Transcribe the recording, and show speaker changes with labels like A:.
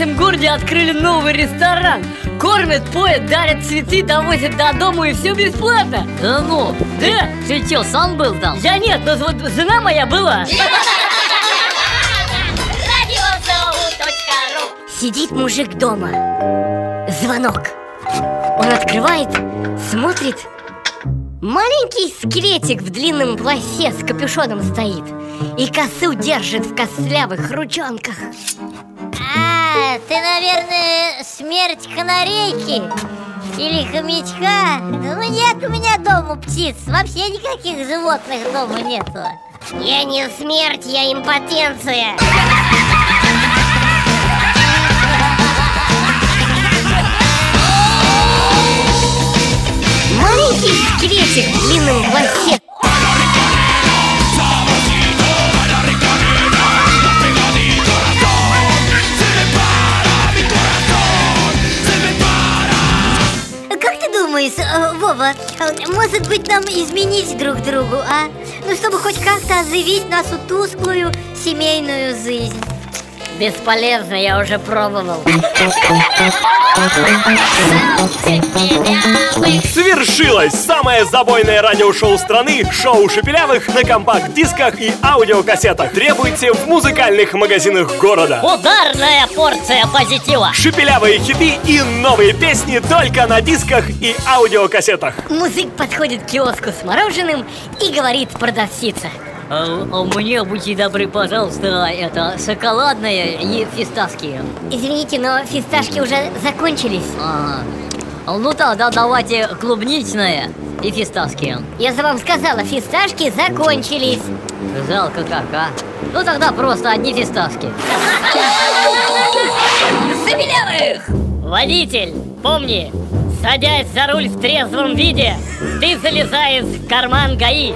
A: нашем городе открыли новый ресторан. Кормят, поят, дарят цветы, довозят до дома и все бесплатно.
B: Да ну,
A: Да,
B: ты что, сам был там?
A: я нет, но вот жена моя была. Сидит мужик дома. Звонок. Он открывает, смотрит. Маленький скелетик в длинном плаще с капюшоном стоит. И косу держит в костлявых ручонках
C: наверное, смерть канарейки или хомячка? Ну нет у меня дома птиц, вообще никаких животных дома нету. Я не смерть, я импотенция.
A: Маленький скелетик в длинном плаще
C: Думаешь, э, Вова, э, может быть нам изменить друг другу, а? Ну, чтобы хоть как-то оживить нашу тусклую семейную жизнь.
A: Бесполезно, я уже пробовал
D: Свершилось! Самое забойное радиошоу страны Шоу Шепелявых на компакт-дисках и аудиокассетах. Требуйте в музыкальных магазинах города.
A: Ударная порция позитива.
D: Шепелявые хиты и новые песни только на дисках и аудиокассетах.
A: Музык подходит к киоску с мороженым и говорит продавщица.
B: А, а мне, будьте добры, пожалуйста, это шоколадное и фисташки.
A: Извините, но фисташки уже закончились.
B: Ага. Ну тогда давайте клубничное и фисташки
A: Я же вам сказала, фисташки закончились
B: Жалко как, а? Ну тогда просто одни фисташки
A: Забелявых! Водитель, помни, садясь за руль в трезвом виде, ты залезаешь в карман ГАИ.